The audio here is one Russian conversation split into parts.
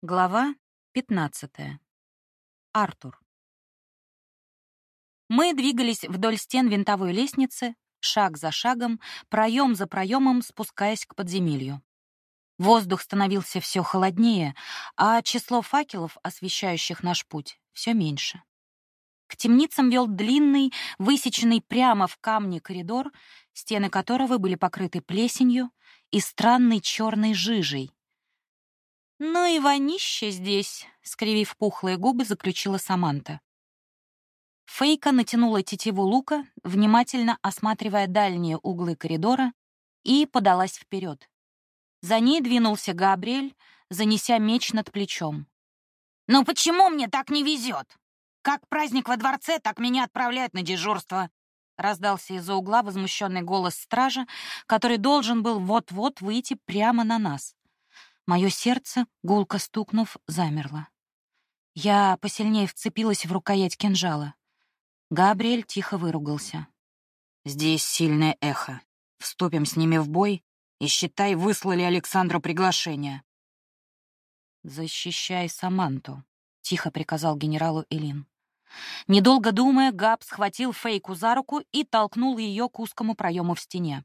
Глава 15. Артур. Мы двигались вдоль стен винтовой лестницы, шаг за шагом, проем за проемом, спускаясь к подземелью. Воздух становился все холоднее, а число факелов, освещающих наш путь, все меньше. К темницам вел длинный, высеченный прямо в камне коридор, стены которого были покрыты плесенью и странной черной жижей, «Ну и вонище здесь», — скривив пухлые губы, заключила Саманта. Фейка натянула тетиву лука, внимательно осматривая дальние углы коридора, и подалась вперед. За ней двинулся Габриэль, занеся меч над плечом. «Ну почему мне так не везет? Как праздник во дворце, так меня отправляют на дежурство», раздался из-за угла возмущенный голос стража, который должен был вот-вот выйти прямо на нас. Мое сердце, гулко стукнув, замерло. Я посильнее вцепилась в рукоять кинжала. Габриэль тихо выругался. «Здесь сильное эхо. Вступим с ними в бой и, считай, выслали Александру приглашение». «Защищай Саманту», — тихо приказал генералу Элин. Недолго думая, Габ схватил Фейку за руку и толкнул ее к узкому проему в стене.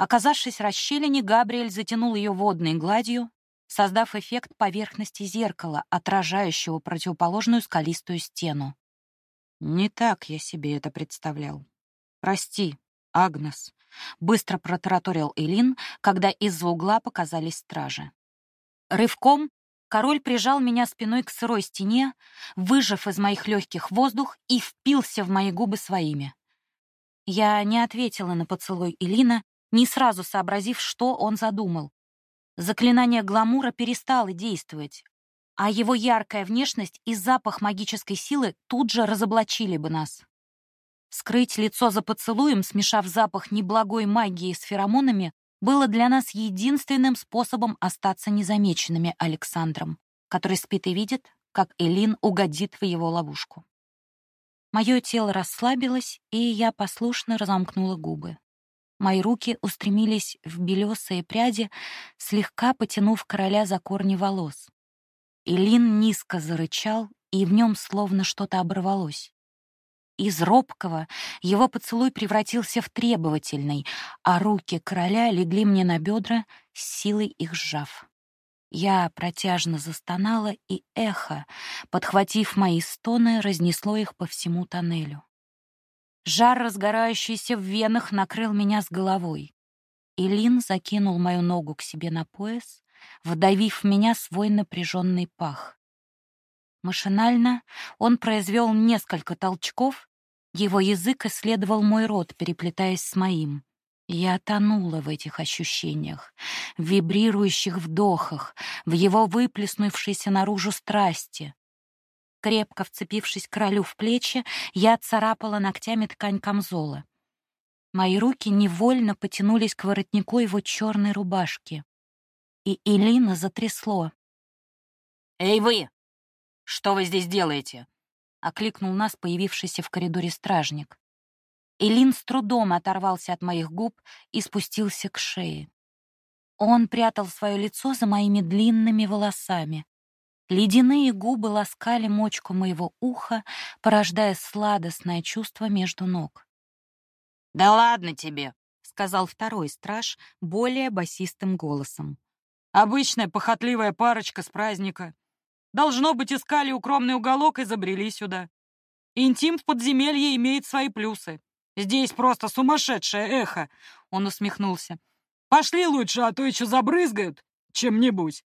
Оказавшись в расщелине, Габриэль затянул ее водной гладью, создав эффект поверхности зеркала, отражающего противоположную скалистую стену. «Не так я себе это представлял. Прости, Агнес», — быстро протараторил Элин, когда из-за угла показались стражи. Рывком король прижал меня спиной к сырой стене, выжав из моих легких воздух и впился в мои губы своими. Я не ответила на поцелуй Элина, не сразу сообразив, что он задумал. Заклинание гламура перестало действовать, а его яркая внешность и запах магической силы тут же разоблачили бы нас. Скрыть лицо за поцелуем, смешав запах неблагой магии с феромонами, было для нас единственным способом остаться незамеченными Александром, который спит и видит, как Элин угодит в его ловушку. Мое тело расслабилось, и я послушно разомкнула губы. Мои руки устремились в белесые пряди, слегка потянув короля за корни волос. Илин низко зарычал, и в нем словно что-то оборвалось. Из робкого его поцелуй превратился в требовательный, а руки короля легли мне на бедра, силой их сжав. Я протяжно застонала, и эхо, подхватив мои стоны, разнесло их по всему тоннелю. Жар, разгорающийся в венах, накрыл меня с головой. Илин закинул мою ногу к себе на пояс, вдавив в меня свой напряженный пах. Машинально он произвел несколько толчков, его язык исследовал мой рот, переплетаясь с моим. Я тонула в этих ощущениях, в вибрирующих вдохах, в его выплеснувшейся наружу страсти. Крепко вцепившись королю в плечи, я царапала ногтями ткань камзола. Мои руки невольно потянулись к воротнику его черной рубашки. И Элина затрясло. «Эй вы! Что вы здесь делаете?» — окликнул нас появившийся в коридоре стражник. Элин с трудом оторвался от моих губ и спустился к шее. Он прятал свое лицо за моими длинными волосами. Ледяные губы ласкали мочку моего уха, порождая сладостное чувство между ног. «Да ладно тебе», — сказал второй страж более басистым голосом. «Обычная похотливая парочка с праздника. Должно быть, искали укромный уголок и забрели сюда. Интим в подземелье имеет свои плюсы. Здесь просто сумасшедшее эхо», — он усмехнулся. «Пошли лучше, а то еще забрызгают чем-нибудь».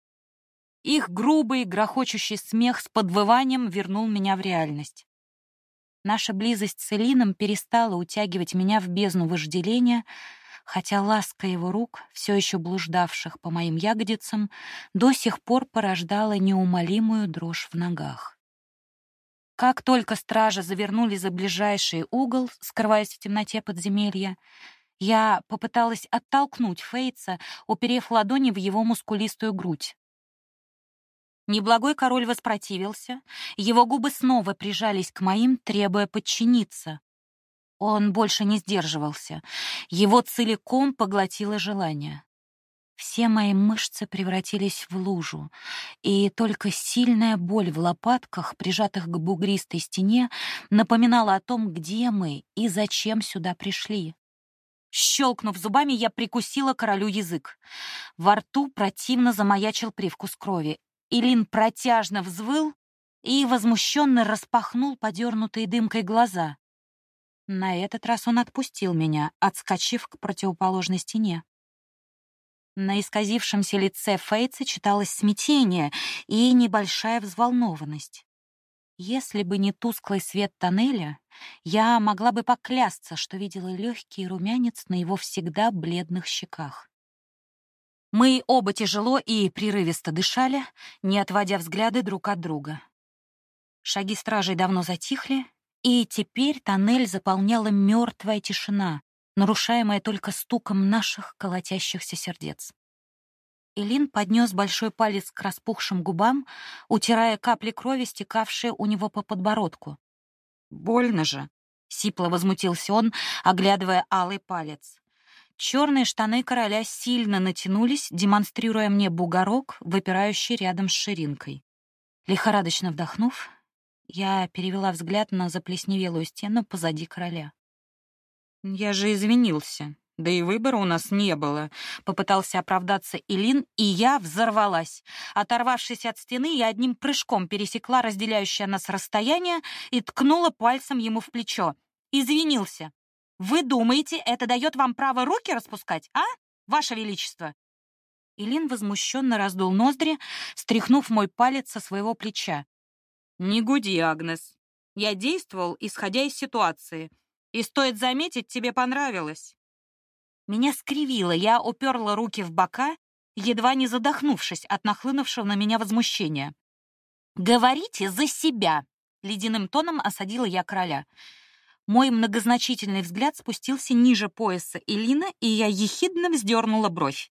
Их грубый, грохочущий смех с подвыванием вернул меня в реальность. Наша близость с Элином перестала утягивать меня в бездну вожделения, хотя ласка его рук, все еще блуждавших по моим ягодицам, до сих пор порождала неумолимую дрожь в ногах. Как только стражи завернули за ближайший угол, скрываясь в темноте подземелья, я попыталась оттолкнуть Фейтса, уперев ладони в его мускулистую грудь. Неблагой король воспротивился, его губы снова прижались к моим, требуя подчиниться. Он больше не сдерживался, его целиком поглотило желание. Все мои мышцы превратились в лужу, и только сильная боль в лопатках, прижатых к бугристой стене, напоминала о том, где мы и зачем сюда пришли. Щелкнув зубами, я прикусила королю язык. Во рту противно замаячил привкус крови. Илин протяжно взвыл и возмущенно распахнул подернутые дымкой глаза. На этот раз он отпустил меня, отскочив к противоположной стене. На исказившемся лице Фейца читалось смятение и небольшая взволнованность. Если бы не тусклый свет тоннеля, я могла бы поклясться, что видела легкий румянец на его всегда бледных щеках. Мы оба тяжело и прерывисто дышали, не отводя взгляды друг от друга. Шаги стражей давно затихли, и теперь тоннель заполняла мертвая тишина, нарушаемая только стуком наших колотящихся сердец. Илин поднес большой палец к распухшим губам, утирая капли крови, стекавшие у него по подбородку. «Больно же!» — сипло возмутился он, оглядывая алый палец. Черные штаны короля сильно натянулись, демонстрируя мне бугорок, выпирающий рядом с ширинкой. Лихорадочно вдохнув, я перевела взгляд на заплесневелую стену позади короля. «Я же извинился. Да и выбора у нас не было», — попытался оправдаться Илин, и я взорвалась. Оторвавшись от стены, я одним прыжком пересекла разделяющее нас расстояние и ткнула пальцем ему в плечо. «Извинился. Вы думаете, это дает вам право руки распускать, а, Ваше Величество?» Илин возмущенно раздул ноздри, стряхнув мой палец со своего плеча. «Не гуди, Агнес. Я действовал, исходя из ситуации. И, стоит заметить, тебе понравилось». Меня скривило, я уперла руки в бока, едва не задохнувшись от нахлынувшего на меня возмущения. «Говорите за себя!» — ледяным тоном осадила я короля. Мой многозначительный взгляд спустился ниже пояса Элина, и я ехидно вздернула бровь.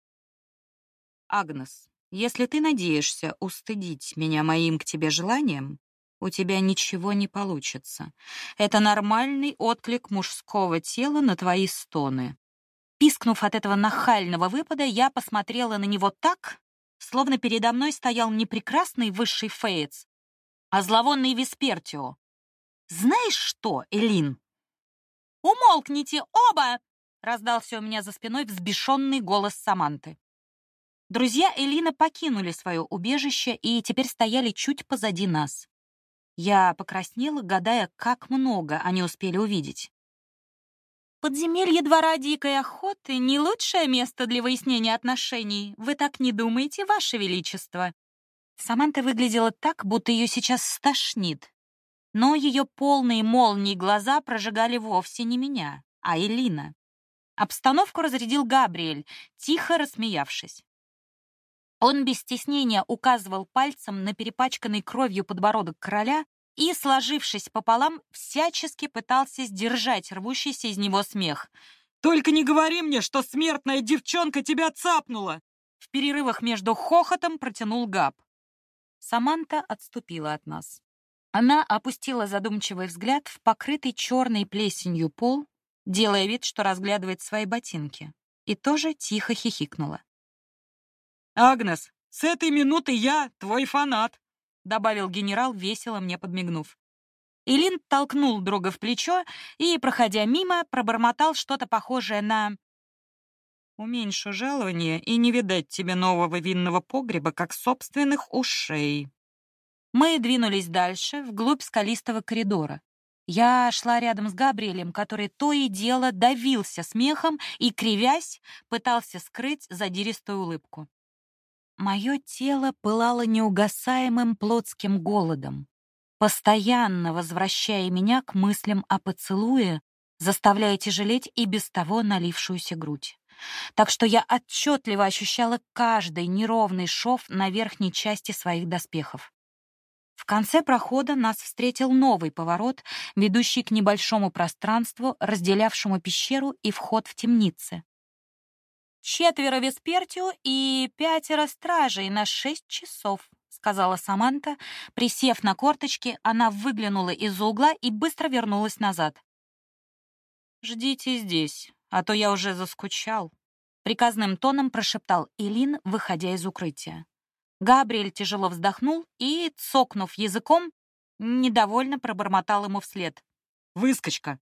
«Агнес, если ты надеешься устыдить меня моим к тебе желанием, у тебя ничего не получится. Это нормальный отклик мужского тела на твои стоны. Пискнув от этого нахального выпада, я посмотрела на него так, словно передо мной стоял не прекрасный высший феец, а зловонный Веспертио. «Знаешь что, Элин?» «Умолкните оба!» — раздался у меня за спиной взбешенный голос Саманты. Друзья Элина покинули свое убежище и теперь стояли чуть позади нас. Я покраснела, гадая, как много они успели увидеть. Подземелье двора дикой охоты — не лучшее место для выяснения отношений. Вы так не думаете, Ваше Величество?» Саманта выглядела так, будто ее сейчас стошнит. Но ее полные молнии глаза прожигали вовсе не меня, а Элина. Обстановку разрядил Габриэль, тихо рассмеявшись. Он без стеснения указывал пальцем на перепачканный кровью подбородок короля и, сложившись пополам, всячески пытался сдержать рвущийся из него смех. «Только не говори мне, что смертная девчонка тебя цапнула!» В перерывах между хохотом протянул Габ. Саманта отступила от нас. Она опустила задумчивый взгляд в покрытый черной плесенью пол, делая вид, что разглядывает свои ботинки, и тоже тихо хихикнула. «Агнес, с этой минуты я твой фанат!» добавил генерал, весело мне подмигнув. Илин толкнул друга в плечо и, проходя мимо, пробормотал что-то похожее на «Уменьшу жалование и не видать тебе нового винного погреба, как собственных ушей». Мы двинулись дальше, вглубь скалистого коридора. Я шла рядом с Габриэлем, который то и дело давился смехом и, кривясь, пытался скрыть задиристую улыбку. Мое тело пылало неугасаемым плотским голодом, постоянно возвращая меня к мыслям о поцелуе, заставляя тяжелеть и без того налившуюся грудь. Так что я отчетливо ощущала каждый неровный шов на верхней части своих доспехов. Конце прохода нас встретил новый поворот, ведущий к небольшому пространству, разделявшему пещеру и вход в темницы. «Четверо Веспертио и пятеро стражей на шесть часов», — сказала Саманта. Присев на корточки, она выглянула из-за угла и быстро вернулась назад. «Ждите здесь, а то я уже заскучал», — приказным тоном прошептал Илин, выходя из укрытия. Габриэль тяжело вздохнул и, цокнув языком, недовольно пробормотал ему вслед. «Выскочка!»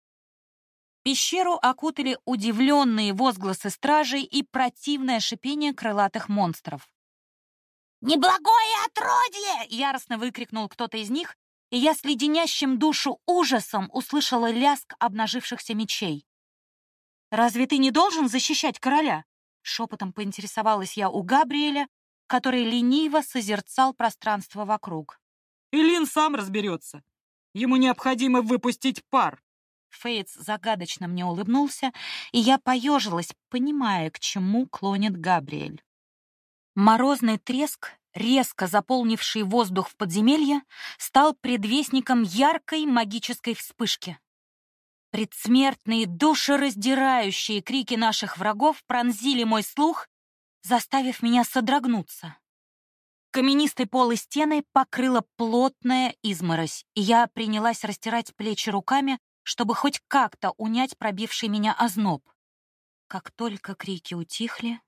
Пещеру окутали удивленные возгласы стражей и противное шипение крылатых монстров. «Неблагое отродье!» — яростно выкрикнул кто-то из них, и я с леденящим душу ужасом услышала лязг обнажившихся мечей. «Разве ты не должен защищать короля?» — шепотом поинтересовалась я у Габриэля, который лениво созерцал пространство вокруг. «Илин сам разберется. Ему необходимо выпустить пар». Фейтс загадочно мне улыбнулся, и я поежилась, понимая, к чему клонит Габриэль. Морозный треск, резко заполнивший воздух в подземелье, стал предвестником яркой магической вспышки. Предсмертные, душераздирающие крики наших врагов пронзили мой слух, заставив меня содрогнуться. Каменистый пол и стены покрыла плотная изморозь, и я принялась растирать плечи руками, чтобы хоть как-то унять пробивший меня озноб. Как только крики утихли,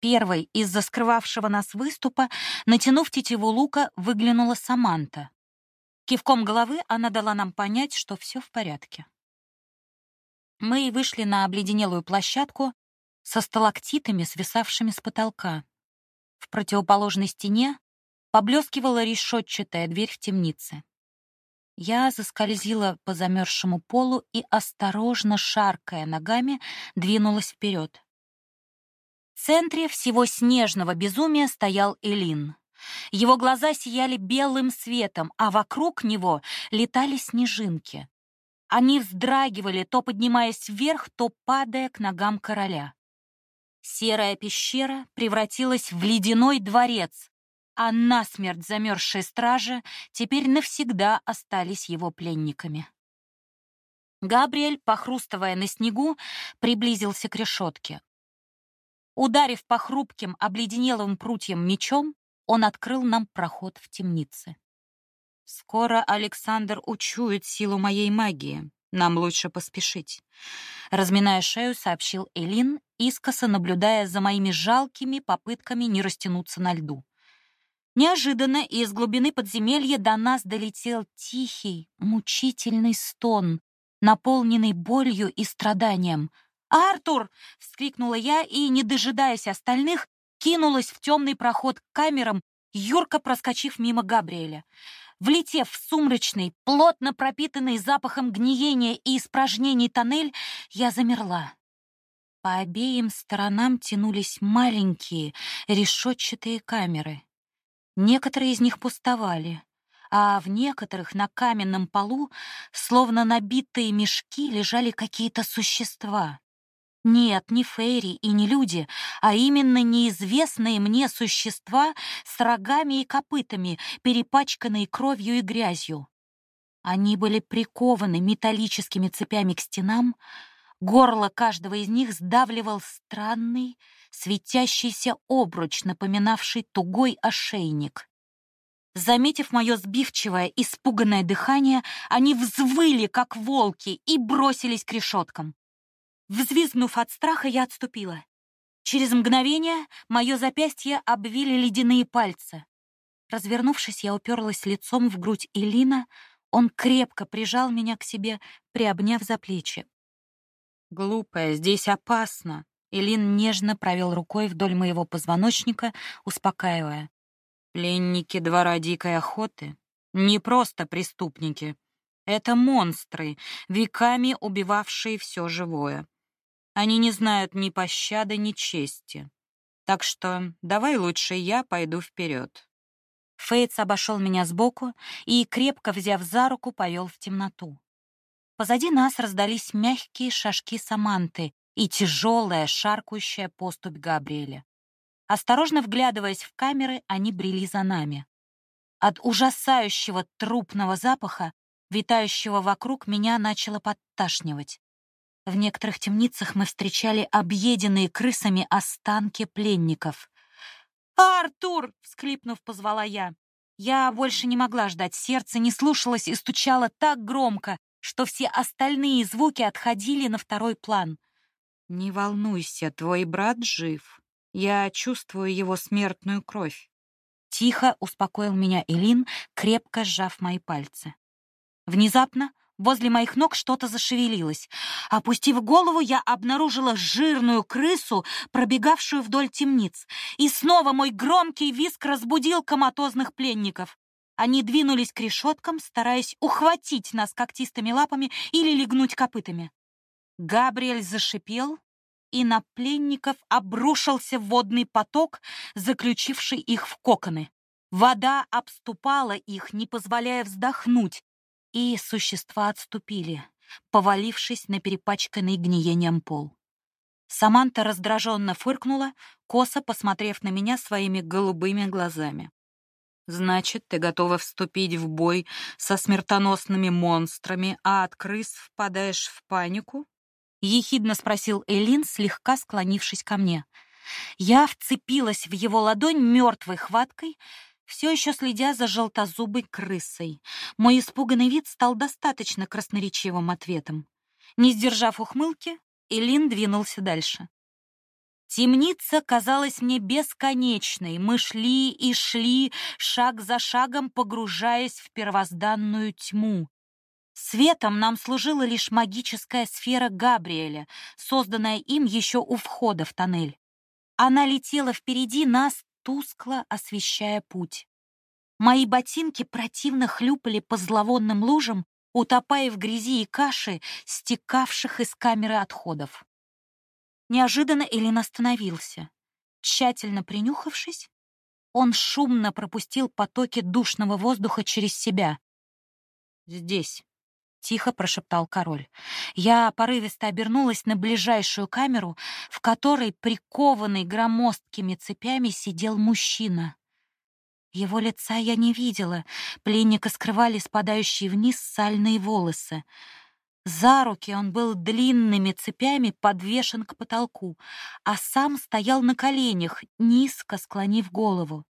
первой из-за скрывавшего нас выступа, натянув тетиву лука, выглянула Саманта. Кивком головы она дала нам понять, что все в порядке. Мы вышли на обледенелую площадку со сталактитами, свисавшими с потолка. В противоположной стене поблескивала решетчатая дверь в темнице. Я заскользила по замерзшему полу и, осторожно шаркая ногами, двинулась вперед. В центре всего снежного безумия стоял Элин. Его глаза сияли белым светом, а вокруг него летали снежинки. Они вздрагивали, то поднимаясь вверх, то падая к ногам короля. Серая пещера превратилась в ледяной дворец, а насмерть замерзшие стражи теперь навсегда остались его пленниками. Габриэль, похрустывая на снегу, приблизился к решетке. Ударив по хрупким, обледенелым прутьям мечом, он открыл нам проход в темнице. «Скоро Александр учует силу моей магии. Нам лучше поспешить», — разминая шею, сообщил Элин, искоса наблюдая за моими жалкими попытками не растянуться на льду. Неожиданно из глубины подземелья до нас долетел тихий, мучительный стон, наполненный болью и страданием. «Артур!» — вскрикнула я и, не дожидаясь остальных, кинулась в темный проход к камерам, юрко проскочив мимо Габриэля. Влетев в сумрачный, плотно пропитанный запахом гниения и испражнений тоннель, я замерла. По обеим сторонам тянулись маленькие решетчатые камеры. Некоторые из них пустовали, а в некоторых на каменном полу, словно набитые мешки, лежали какие-то существа. Нет, не фейри и не люди, а именно неизвестные мне существа с рогами и копытами, перепачканные кровью и грязью. Они были прикованы металлическими цепями к стенам, горло каждого из них сдавливал странный, светящийся обруч, напоминавший тугой ошейник. Заметив мое сбивчивое, испуганное дыхание, они взвыли, как волки, и бросились к решеткам. Взвизгнув от страха, я отступила. Через мгновение мое запястье обвили ледяные пальцы. Развернувшись, я уперлась лицом в грудь Элина. Он крепко прижал меня к себе, приобняв за плечи. «Глупая, здесь опасно!» Элин нежно провел рукой вдоль моего позвоночника, успокаивая. «Пленники двора дикой охоты не просто преступники. Это монстры, веками убивавшие все живое. Они не знают ни пощады, ни чести. Так что давай лучше я пойду вперед. Фейтс обошел меня сбоку и, крепко взяв за руку, повел в темноту. Позади нас раздались мягкие шажки Саманты, и тяжелая, шаркающая поступь Габриэля. Осторожно вглядываясь в камеры, они брели за нами. От ужасающего трупного запаха, витающего вокруг, меня начало подташнивать. В некоторых темницах мы встречали объеденные крысами останки пленников. «Артур!» — всхлипнув, позвала я. Я больше не могла ждать, сердце не слушалось и стучало так громко, что все остальные звуки отходили на второй план. «Не волнуйся, твой брат жив. Я чувствую его смертную кровь». Тихо успокоил меня Элин, крепко сжав мои пальцы. Внезапно возле моих ног что-то зашевелилось. Опустив голову, я обнаружила жирную крысу, пробегавшую вдоль темниц. И снова мой громкий визг разбудил коматозных пленников. Они двинулись к решеткам, стараясь ухватить нас когтистыми лапами или легнуть копытами. Габриэль зашипел, и на пленников обрушился водный поток, заключивший их в коконы. Вода обступала их, не позволяя вздохнуть, и существа отступили, повалившись на перепачканный гниением пол. Саманта раздраженно фыркнула, косо посмотрев на меня своими голубыми глазами. «Значит, ты готова вступить в бой со смертоносными монстрами, а от крыс впадаешь в панику?» ехидно спросил Элин, слегка склонившись ко мне. Я вцепилась в его ладонь мертвой хваткой, все еще следя за желтозубой крысой. Мой испуганный вид стал достаточно красноречивым ответом. Не сдержав ухмылки, Элин двинулся дальше. Темница казалась мне бесконечной. Мы шли и шли, шаг за шагом погружаясь в первозданную тьму. Светом нам служила лишь магическая сфера Габриэля, созданная им еще у входа в тоннель. Она летела впереди нас, тускло освещая путь. Мои ботинки противно хлюпали по зловонным лужам, утопая в грязи и каше, стекавших из камеры отходов. Неожиданно Элин остановился. Тщательно принюхавшись, он шумно пропустил потоки душного воздуха через себя. «Здесь», тихо прошептал король. Я порывисто обернулась на ближайшую камеру, в которой прикованный громоздкими цепями сидел мужчина. Его лица я не видела, пленника скрывали спадающие вниз сальные волосы. За руки он был длинными цепями подвешен к потолку, а сам стоял на коленях, низко склонив голову.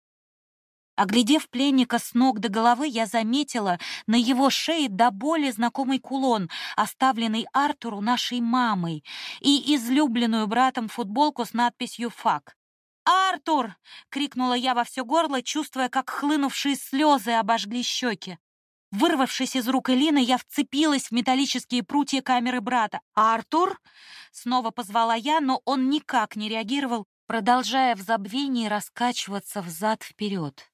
Оглядев пленника с ног до головы, я заметила на его шее до боли знакомый кулон, оставленный Артуру нашей мамой, и излюбленную братом футболку с надписью «Фак». «Артур!» — крикнула я во все горло, чувствуя, как хлынувшие слезы обожгли щеки. Вырвавшись из рук Элины, я вцепилась в металлические прутья камеры брата. «Артур?» — снова позвала я, но он никак не реагировал, продолжая в забвении раскачиваться взад-вперед.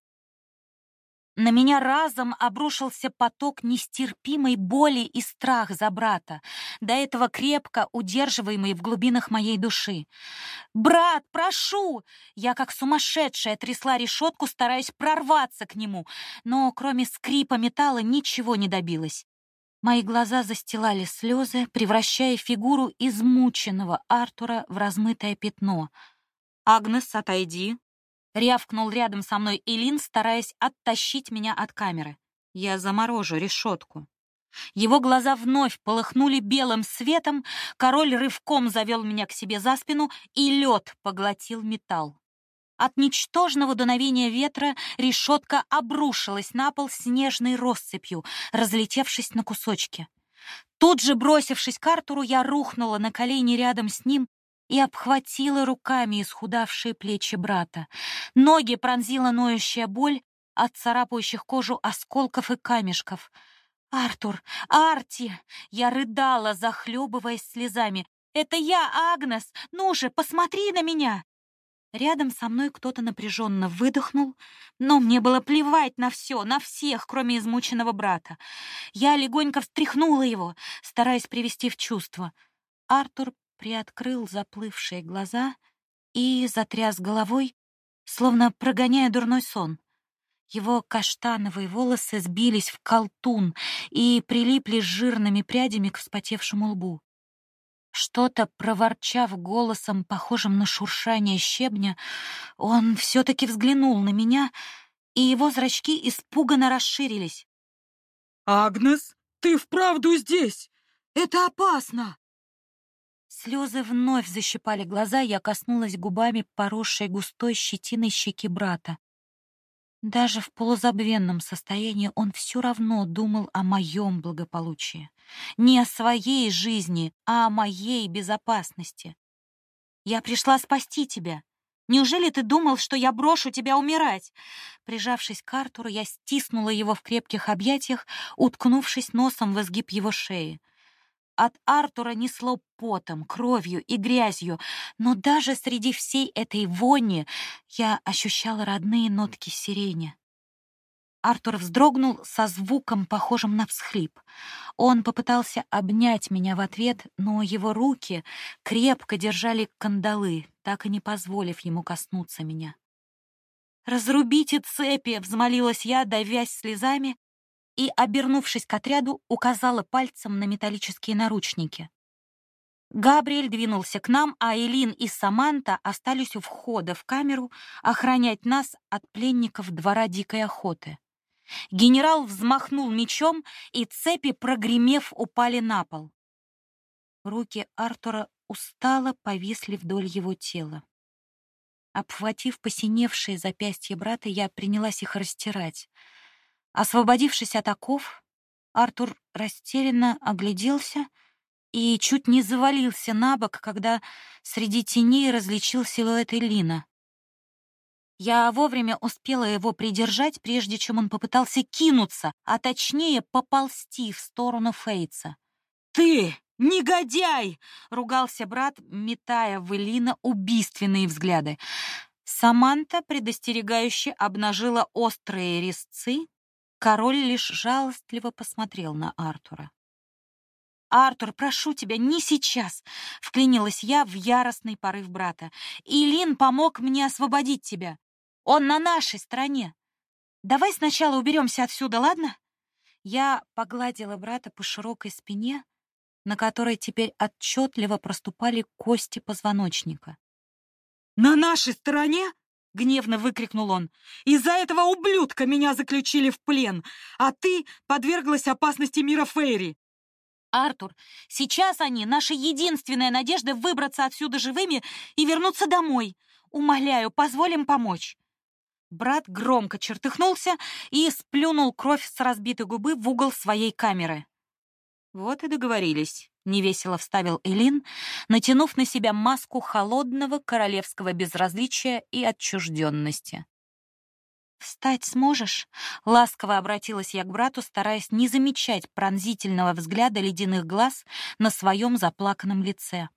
На меня разом обрушился поток нестерпимой боли и страх за брата, до этого крепко удерживаемый в глубинах моей души. «Брат, прошу!» Я как сумасшедшая трясла решетку, стараясь прорваться к нему, но кроме скрипа металла ничего не добилась. Мои глаза застилали слезы, превращая фигуру измученного Артура в размытое пятно. «Агнес, отойди!» Рявкнул рядом со мной Элин, стараясь оттащить меня от камеры. Я заморожу решетку. Его глаза вновь полыхнули белым светом, король рывком завел меня к себе за спину, и лед поглотил металл. От ничтожного дуновения ветра решетка обрушилась на пол снежной россыпью, разлетевшись на кусочки. Тут же, бросившись к Артуру, я рухнула на колени рядом с ним и обхватила руками исхудавшие плечи брата. Ноги пронзила ноющая боль от царапающих кожу осколков и камешков. «Артур! Арти!» Я рыдала, захлебываясь слезами. «Это я, Агнес! Ну же, посмотри на меня!» Рядом со мной кто-то напряженно выдохнул, но мне было плевать на все, на всех, кроме измученного брата. Я легонько встряхнула его, стараясь привести в чувство. Артур приоткрыл заплывшие глаза и затряс головой, словно прогоняя дурной сон. Его каштановые волосы сбились в колтун и прилипли жирными прядями к вспотевшему лбу. Что-то проворчав голосом, похожим на шуршание щебня, он все-таки взглянул на меня, и его зрачки испуганно расширились. «Агнес, ты вправду здесь? Это опасно!» Слезы вновь защипали глаза, я коснулась губами поросшей густой щетиной щеки брата. Даже в полузабвенном состоянии он все равно думал о моем благополучии. Не о своей жизни, а о моей безопасности. Я пришла спасти тебя. Неужели ты думал, что я брошу тебя умирать?» Прижавшись к Артуру, я стиснула его в крепких объятиях, уткнувшись носом в изгиб его шеи. От Артура несло потом, кровью и грязью, но даже среди всей этой вони я ощущала родные нотки сирени. Артур вздрогнул со звуком, похожим на всхлип. Он попытался обнять меня в ответ, но его руки крепко держали кандалы, так и не позволив ему коснуться меня. «Разрубите цепи!» — взмолилась я, давясь слезами, и, обернувшись к отряду, указала пальцем на металлические наручники. Габриэль двинулся к нам, а Элин и Саманта остались у входа в камеру охранять нас от пленников двора дикой охоты. Генерал взмахнул мечом, и цепи, прогремев, упали на пол. Руки Артура устало повисли вдоль его тела. Обхватив посиневшие запястья брата, я принялась их растирать. Освободившись от оков, Артур растерянно огляделся и чуть не завалился на бок, когда среди теней различил силуэт Элина. Я вовремя успела его придержать, прежде чем он попытался кинуться, а точнее поползти в сторону Фейтса. «Ты негодяй!» — ругался брат, метая в Элина убийственные взгляды. Саманта предостерегающе обнажила острые резцы. Король лишь жалостливо посмотрел на Артура. «Артур, прошу тебя, не сейчас!» — вклинилась я в яростный порыв брата. «Илин помог мне освободить тебя. Он на нашей стороне. Давай сначала уберемся отсюда, ладно? Я погладила брата по широкой спине, на которой теперь отчетливо проступали кости позвоночника. На нашей стороне? Гневно выкрикнул он. Из-за этого ублюдка меня заключили в плен, а ты подверглась опасности мира Фейри. Артур, сейчас они наша единственная надежда выбраться отсюда живыми и вернуться домой. Умоляю, позволим помочь. Брат громко чертыхнулся и сплюнул кровь с разбитой губы в угол своей камеры. Вот и договорились, невесело вставил Элин, натянув на себя маску холодного королевского безразличия и отчужденности. «Встать сможешь?» — ласково обратилась я к брату, стараясь не замечать пронзительного взгляда ледяных глаз на своем заплаканном лице.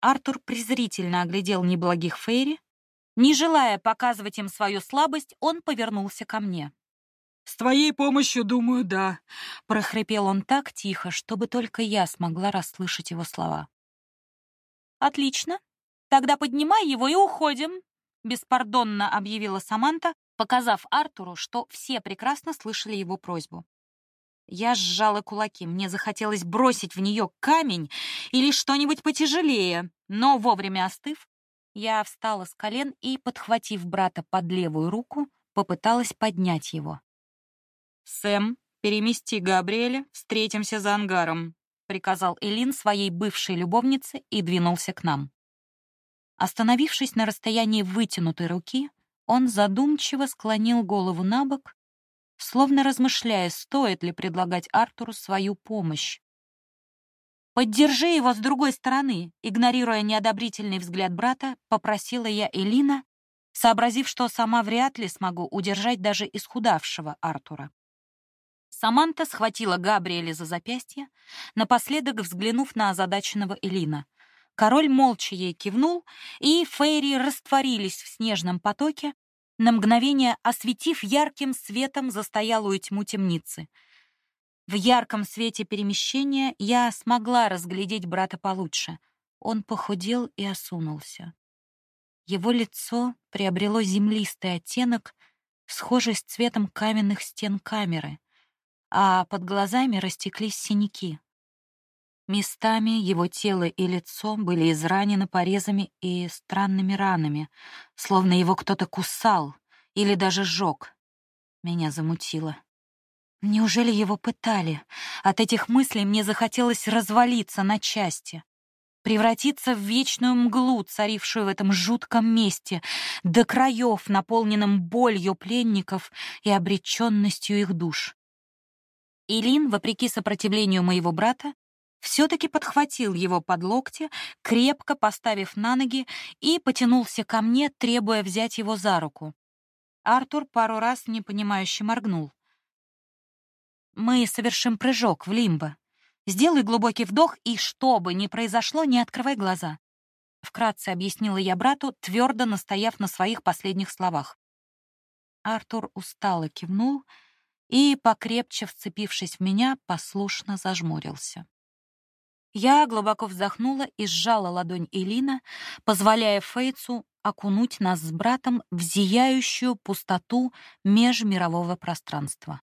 Артур презрительно оглядел неблагих Фейри, не желая показывать им свою слабость, он повернулся ко мне. «С твоей помощью, думаю, да», — прохрипел он так тихо, чтобы только я смогла расслышать его слова. «Отлично. Тогда поднимай его и уходим», — беспардонно объявила Саманта, показав Артуру, что все прекрасно слышали его просьбу. Я сжала кулаки. Мне захотелось бросить в нее камень или что-нибудь потяжелее, но вовремя остыв, я встала с колен и, подхватив брата под левую руку, попыталась поднять его. «Сэм, перемести Габриэля, встретимся за ангаром», приказал Элин своей бывшей любовнице и двинулся к нам. Остановившись на расстоянии вытянутой руки, он задумчиво склонил голову на бок, словно размышляя, стоит ли предлагать Артуру свою помощь. Поддержи его с другой стороны, игнорируя неодобрительный взгляд брата, попросила я Элина, сообразив, что сама вряд ли смогу удержать даже исхудавшего Артура. Саманта схватила Габриэля за запястье, напоследок взглянув на озадаченного Элина. Король молча ей кивнул, и фейри растворились в снежном потоке, на мгновение осветив ярким светом застоялую тьму темницы — в ярком свете перемещения я смогла разглядеть брата получше. Он похудел и осунулся. Его лицо приобрело землистый оттенок, схожий с цветом каменных стен камеры, а под глазами растеклись синяки. Местами его тело и лицо были изранены порезами и странными ранами, словно его кто-то кусал или даже сжег. Меня замутило. Неужели его пытали? От этих мыслей мне захотелось развалиться на части, превратиться в вечную мглу, царившую в этом жутком месте, до краев, наполненным болью пленников и обреченностью их душ. Илин, вопреки сопротивлению моего брата, все-таки подхватил его под локти, крепко поставив на ноги и потянулся ко мне, требуя взять его за руку. Артур пару раз непонимающе моргнул. «Мы совершим прыжок в лимбо. Сделай глубокий вдох, и что бы ни произошло, не открывай глаза. Вкратце объяснила я брату, твердо настояв на своих последних словах. Артур устало кивнул и, покрепче вцепившись в меня, послушно зажмурился. Я глубоко вздохнула и сжала ладонь Элина, позволяя Фейцу окунуть нас с братом в зияющую пустоту межмирового пространства.